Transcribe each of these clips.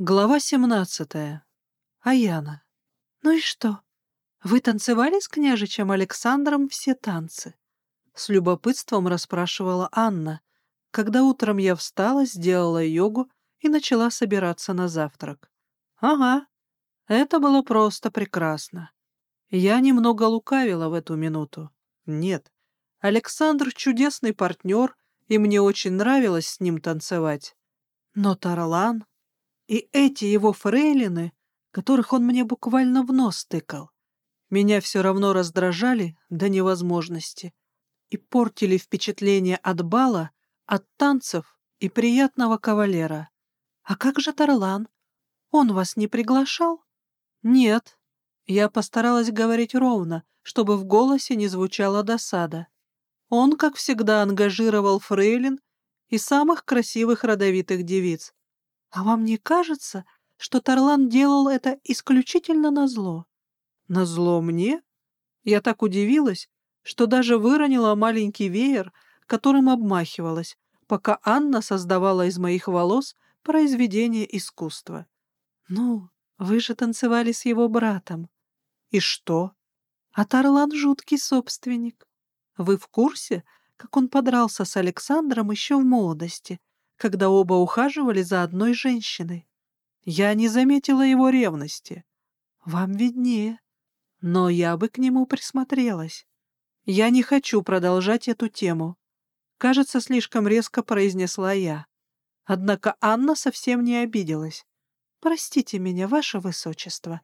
Глава 17. Аяна. «Ну и что? Вы танцевали с княжичем Александром все танцы?» С любопытством расспрашивала Анна, когда утром я встала, сделала йогу и начала собираться на завтрак. «Ага, это было просто прекрасно. Я немного лукавила в эту минуту. Нет, Александр — чудесный партнер, и мне очень нравилось с ним танцевать. Но Тарлан и эти его фрейлины, которых он мне буквально в нос тыкал, меня все равно раздражали до невозможности и портили впечатление от бала, от танцев и приятного кавалера. А как же Тарлан? Он вас не приглашал? Нет. Я постаралась говорить ровно, чтобы в голосе не звучала досада. Он, как всегда, ангажировал фрейлин и самых красивых родовитых девиц, а вам не кажется, что Тарлан делал это исключительно на зло? На зло мне? Я так удивилась, что даже выронила маленький веер, которым обмахивалась, пока Анна создавала из моих волос произведение искусства. Ну, вы же танцевали с его братом. И что? А Тарлан жуткий собственник. Вы в курсе, как он подрался с Александром еще в молодости, когда оба ухаживали за одной женщиной. Я не заметила его ревности. Вам виднее. Но я бы к нему присмотрелась. Я не хочу продолжать эту тему. Кажется, слишком резко произнесла я. Однако Анна совсем не обиделась. «Простите меня, ваше высочество.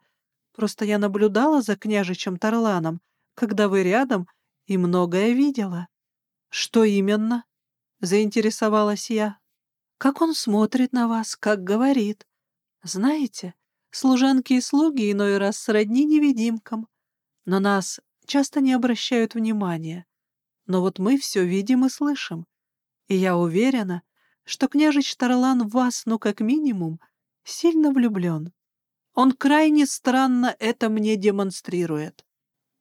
Просто я наблюдала за княжичем Тарланом, когда вы рядом, и многое видела». «Что именно?» — заинтересовалась я. Как он смотрит на вас, как говорит. Знаете, служанки и слуги иной раз сродни невидимкам. На нас часто не обращают внимания. Но вот мы все видим и слышим. И я уверена, что княжич Тарлан в вас, ну как минимум, сильно влюблен. Он крайне странно это мне демонстрирует.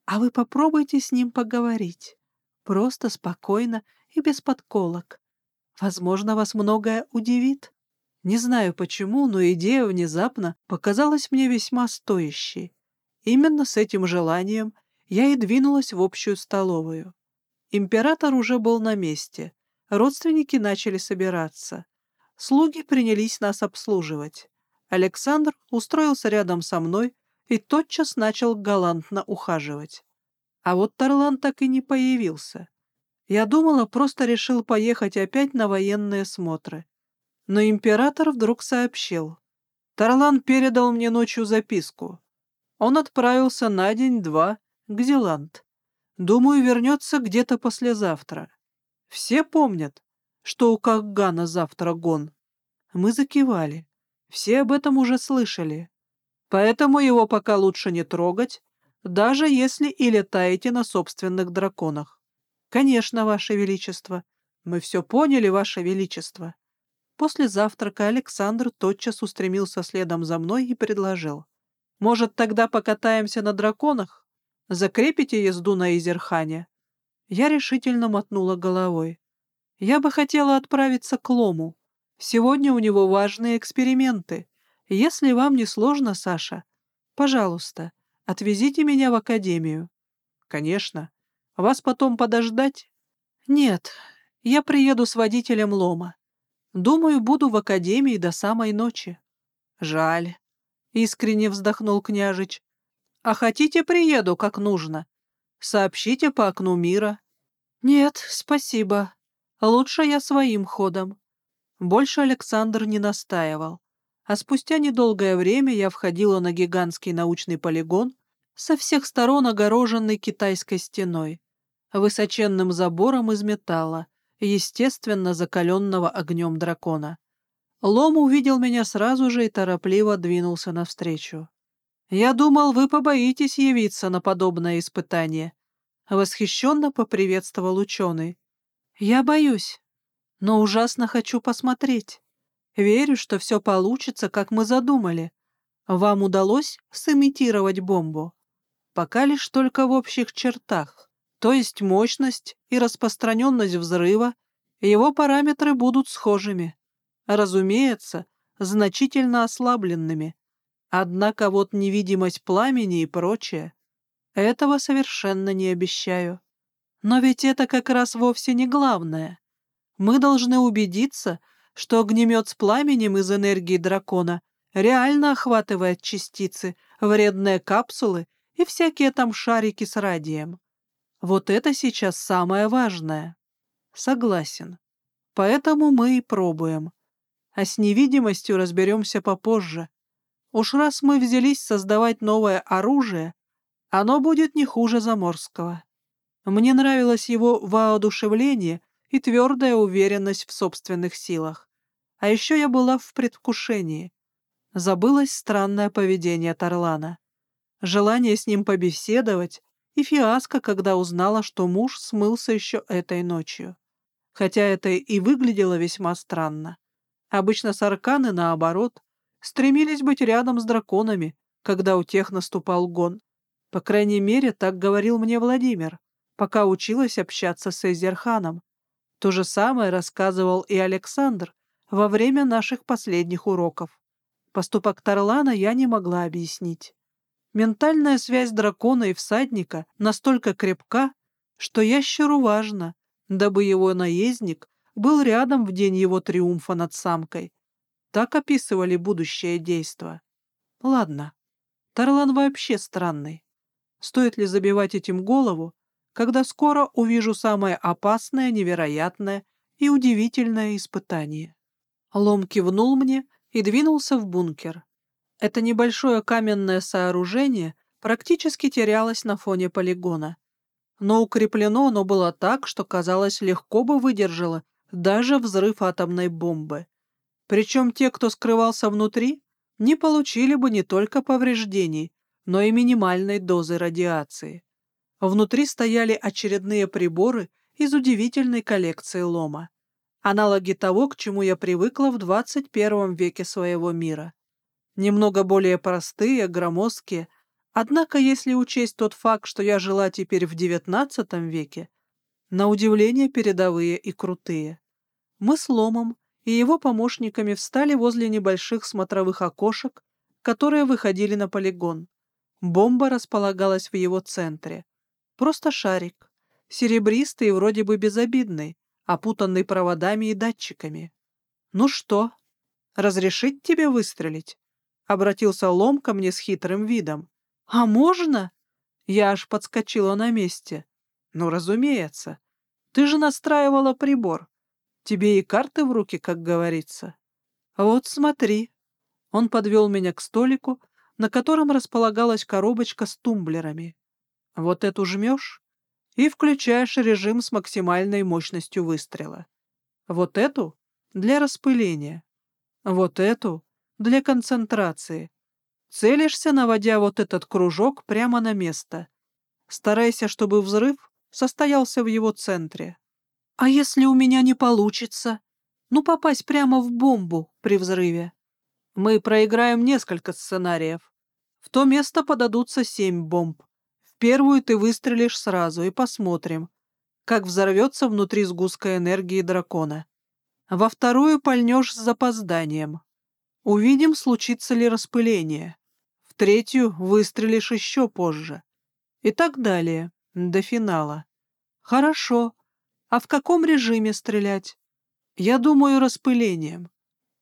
А вы попробуйте с ним поговорить. Просто, спокойно и без подколок. Возможно, вас многое удивит. Не знаю почему, но идея внезапно показалась мне весьма стоящей. Именно с этим желанием я и двинулась в общую столовую. Император уже был на месте. Родственники начали собираться. Слуги принялись нас обслуживать. Александр устроился рядом со мной и тотчас начал галантно ухаживать. А вот Тарлан так и не появился. Я думала, просто решил поехать опять на военные смотры. Но император вдруг сообщил. Тарлан передал мне ночью записку. Он отправился на день-два к Зеланд. Думаю, вернется где-то послезавтра. Все помнят, что у Кахгана завтра гон. Мы закивали. Все об этом уже слышали. Поэтому его пока лучше не трогать, даже если и летаете на собственных драконах. «Конечно, Ваше Величество. Мы все поняли, Ваше Величество». После завтрака Александр тотчас устремился следом за мной и предложил. «Может, тогда покатаемся на драконах? Закрепите езду на Изерхане?» Я решительно мотнула головой. «Я бы хотела отправиться к Лому. Сегодня у него важные эксперименты. Если вам не сложно, Саша, пожалуйста, отвезите меня в академию». «Конечно. Вас потом подождать? Нет, я приеду с водителем лома. Думаю, буду в академии до самой ночи. Жаль, — искренне вздохнул княжич. А хотите, приеду, как нужно. Сообщите по окну мира. Нет, спасибо. Лучше я своим ходом. Больше Александр не настаивал. А спустя недолгое время я входила на гигантский научный полигон, со всех сторон огороженный китайской стеной высоченным забором из металла, естественно, закаленного огнем дракона. Лом увидел меня сразу же и торопливо двинулся навстречу. «Я думал, вы побоитесь явиться на подобное испытание», — восхищенно поприветствовал ученый. «Я боюсь, но ужасно хочу посмотреть. Верю, что все получится, как мы задумали. Вам удалось сымитировать бомбу? Пока лишь только в общих чертах то есть мощность и распространенность взрыва, его параметры будут схожими. Разумеется, значительно ослабленными. Однако вот невидимость пламени и прочее — этого совершенно не обещаю. Но ведь это как раз вовсе не главное. Мы должны убедиться, что огнемет с пламенем из энергии дракона реально охватывает частицы, вредные капсулы и всякие там шарики с радием. Вот это сейчас самое важное. Согласен. Поэтому мы и пробуем. А с невидимостью разберемся попозже. Уж раз мы взялись создавать новое оружие, оно будет не хуже заморского. Мне нравилось его воодушевление и твердая уверенность в собственных силах. А еще я была в предвкушении. Забылось странное поведение Тарлана. Желание с ним побеседовать и фиаско, когда узнала, что муж смылся еще этой ночью. Хотя это и выглядело весьма странно. Обычно сарканы, наоборот, стремились быть рядом с драконами, когда у тех наступал гон. По крайней мере, так говорил мне Владимир, пока училась общаться с Эзерханом. То же самое рассказывал и Александр во время наших последних уроков. Поступок Тарлана я не могла объяснить. Ментальная связь дракона и всадника настолько крепка, что ящеру важно, дабы его наездник был рядом в день его триумфа над самкой. Так описывали будущее действо. Ладно, Тарлан вообще странный. Стоит ли забивать этим голову, когда скоро увижу самое опасное, невероятное и удивительное испытание. Лом кивнул мне и двинулся в бункер. Это небольшое каменное сооружение практически терялось на фоне полигона. Но укреплено оно было так, что, казалось, легко бы выдержало даже взрыв атомной бомбы. Причем те, кто скрывался внутри, не получили бы не только повреждений, но и минимальной дозы радиации. Внутри стояли очередные приборы из удивительной коллекции лома. Аналоги того, к чему я привыкла в 21 веке своего мира. Немного более простые, громоздкие, однако если учесть тот факт, что я жила теперь в XIX веке, на удивление передовые и крутые. Мы с Ломом и его помощниками встали возле небольших смотровых окошек, которые выходили на полигон. Бомба располагалась в его центре. Просто шарик. Серебристый и вроде бы безобидный, опутанный проводами и датчиками. «Ну что, разрешить тебе выстрелить?» — обратился Лом ко мне с хитрым видом. «А можно?» Я аж подскочила на месте. «Ну, разумеется. Ты же настраивала прибор. Тебе и карты в руки, как говорится. Вот смотри». Он подвел меня к столику, на котором располагалась коробочка с тумблерами. Вот эту жмешь и включаешь режим с максимальной мощностью выстрела. Вот эту — для распыления. Вот эту — для концентрации. Целишься, наводя вот этот кружок прямо на место. Старайся, чтобы взрыв состоялся в его центре. А если у меня не получится? Ну, попасть прямо в бомбу при взрыве. Мы проиграем несколько сценариев. В то место подадутся семь бомб первую ты выстрелишь сразу и посмотрим, как взорвется внутри сгустка энергии дракона. Во вторую пальнешь с запозданием. Увидим, случится ли распыление. В третью выстрелишь еще позже. И так далее, до финала. Хорошо. А в каком режиме стрелять? Я думаю, распылением.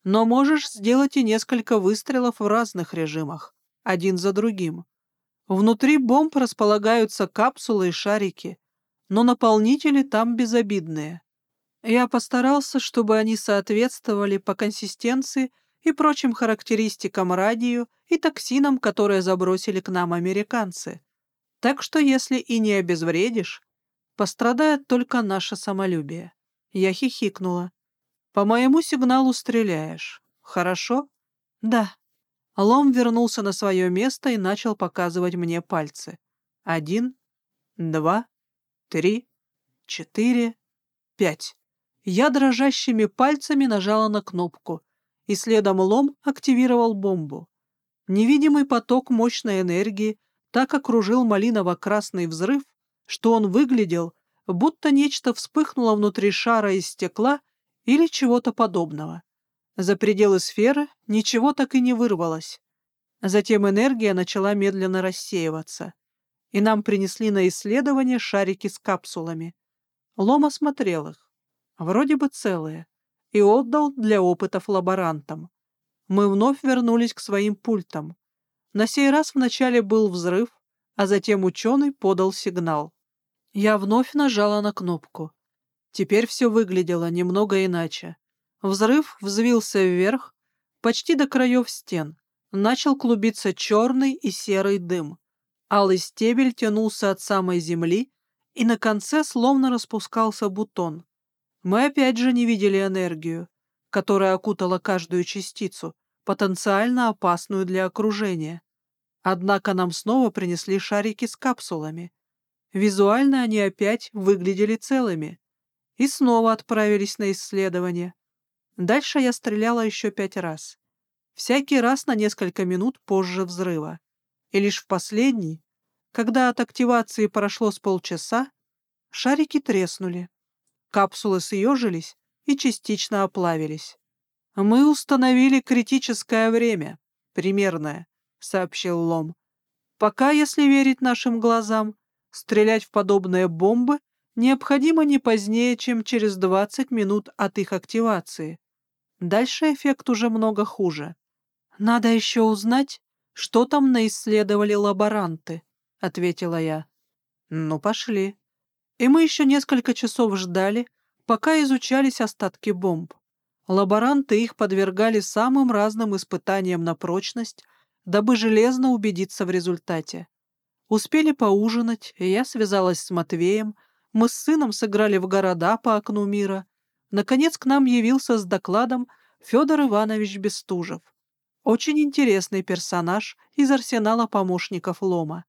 Но можешь сделать и несколько выстрелов в разных режимах, один за другим. Внутри бомб располагаются капсулы и шарики, но наполнители там безобидные. Я постарался, чтобы они соответствовали по консистенции и прочим характеристикам радию и токсинам, которые забросили к нам американцы. Так что если и не обезвредишь, пострадает только наше самолюбие. Я хихикнула. По моему сигналу стреляешь. Хорошо? Да. Лом вернулся на свое место и начал показывать мне пальцы. Один, два, три, четыре, пять. Я дрожащими пальцами нажала на кнопку, и следом лом активировал бомбу. Невидимый поток мощной энергии так окружил малиново-красный взрыв, что он выглядел, будто нечто вспыхнуло внутри шара из стекла или чего-то подобного. За пределы сферы ничего так и не вырвалось. Затем энергия начала медленно рассеиваться, и нам принесли на исследование шарики с капсулами. Лом осмотрел их, вроде бы целые, и отдал для опытов лаборантам. Мы вновь вернулись к своим пультам. На сей раз вначале был взрыв, а затем ученый подал сигнал. Я вновь нажала на кнопку. Теперь все выглядело немного иначе. Взрыв взвился вверх, почти до краев стен. Начал клубиться черный и серый дым. Алый стебель тянулся от самой земли, и на конце словно распускался бутон. Мы опять же не видели энергию, которая окутала каждую частицу, потенциально опасную для окружения. Однако нам снова принесли шарики с капсулами. Визуально они опять выглядели целыми. И снова отправились на исследование. Дальше я стреляла еще пять раз. Всякий раз на несколько минут позже взрыва. И лишь в последний, когда от активации прошло с полчаса, шарики треснули. Капсулы съежились и частично оплавились. «Мы установили критическое время, примерное», — сообщил Лом. «Пока, если верить нашим глазам, Стрелять в подобные бомбы необходимо не позднее, чем через 20 минут от их активации. Дальше эффект уже много хуже. «Надо еще узнать, что там наисследовали лаборанты», — ответила я. «Ну, пошли». И мы еще несколько часов ждали, пока изучались остатки бомб. Лаборанты их подвергали самым разным испытаниям на прочность, дабы железно убедиться в результате. Успели поужинать, и я связалась с Матвеем, мы с сыном сыграли в города по окну мира. Наконец к нам явился с докладом Федор Иванович Бестужев. Очень интересный персонаж из арсенала помощников Лома.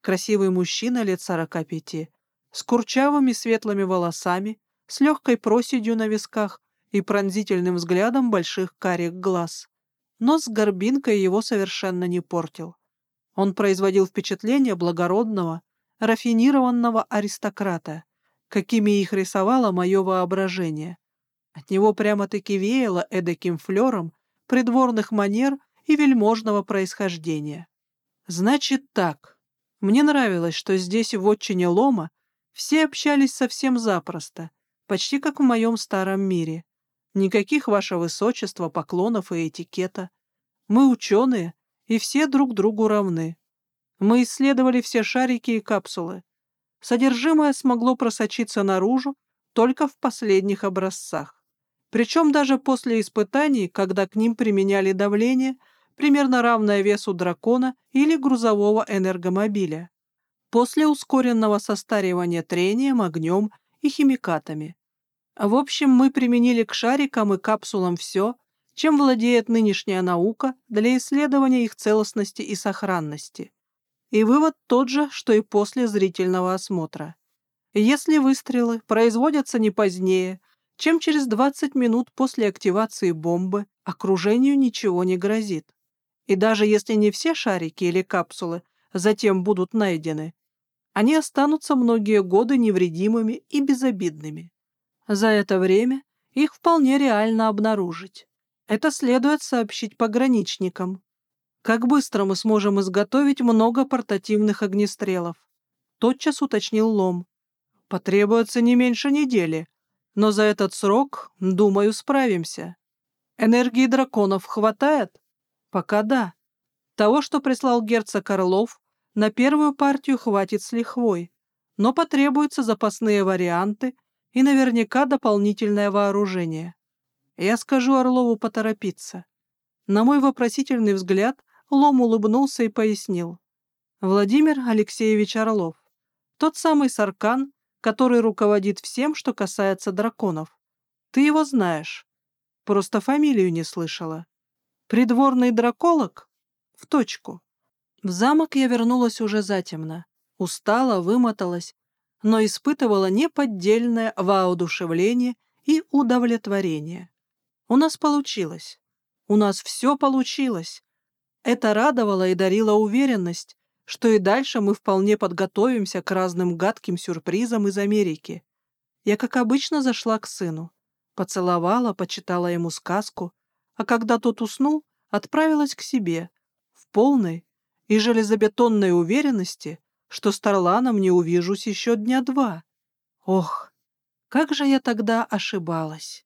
Красивый мужчина лет сорока пяти, с курчавыми светлыми волосами, с легкой проседью на висках и пронзительным взглядом больших карих глаз. Но с горбинкой его совершенно не портил. Он производил впечатление благородного, рафинированного аристократа, какими их рисовало мое воображение. От него прямо-таки веяло эдаким флером придворных манер и вельможного происхождения. Значит так. Мне нравилось, что здесь, в отчине Лома, все общались совсем запросто, почти как в моем старом мире. Никаких, ваше высочество, поклонов и этикета. Мы ученые, и все друг другу равны. Мы исследовали все шарики и капсулы. Содержимое смогло просочиться наружу только в последних образцах. Причем даже после испытаний, когда к ним применяли давление, примерно равное весу дракона или грузового энергомобиля. После ускоренного состаривания трением, огнем и химикатами. В общем, мы применили к шарикам и капсулам все, чем владеет нынешняя наука для исследования их целостности и сохранности. И вывод тот же, что и после зрительного осмотра. Если выстрелы производятся не позднее, чем через 20 минут после активации бомбы, окружению ничего не грозит. И даже если не все шарики или капсулы затем будут найдены, они останутся многие годы невредимыми и безобидными. За это время их вполне реально обнаружить. Это следует сообщить пограничникам. Как быстро мы сможем изготовить много портативных огнестрелов? Тотчас уточнил Лом. Потребуется не меньше недели, но за этот срок, думаю, справимся. Энергии драконов хватает? Пока да. Того, что прислал герцог Орлов, на первую партию хватит с лихвой, но потребуются запасные варианты и наверняка дополнительное вооружение. Я скажу Орлову поторопиться. На мой вопросительный взгляд Лом улыбнулся и пояснил. Владимир Алексеевич Орлов. Тот самый Саркан, который руководит всем, что касается драконов. Ты его знаешь. Просто фамилию не слышала. Придворный драколог? В точку. В замок я вернулась уже затемно. Устала, вымоталась, но испытывала неподдельное воодушевление и удовлетворение. У нас получилось. У нас все получилось. Это радовало и дарило уверенность, что и дальше мы вполне подготовимся к разным гадким сюрпризам из Америки. Я, как обычно, зашла к сыну. Поцеловала, почитала ему сказку, а когда тот уснул, отправилась к себе, в полной и железобетонной уверенности, что с Тарланом не увижусь еще дня два. Ох, как же я тогда ошибалась!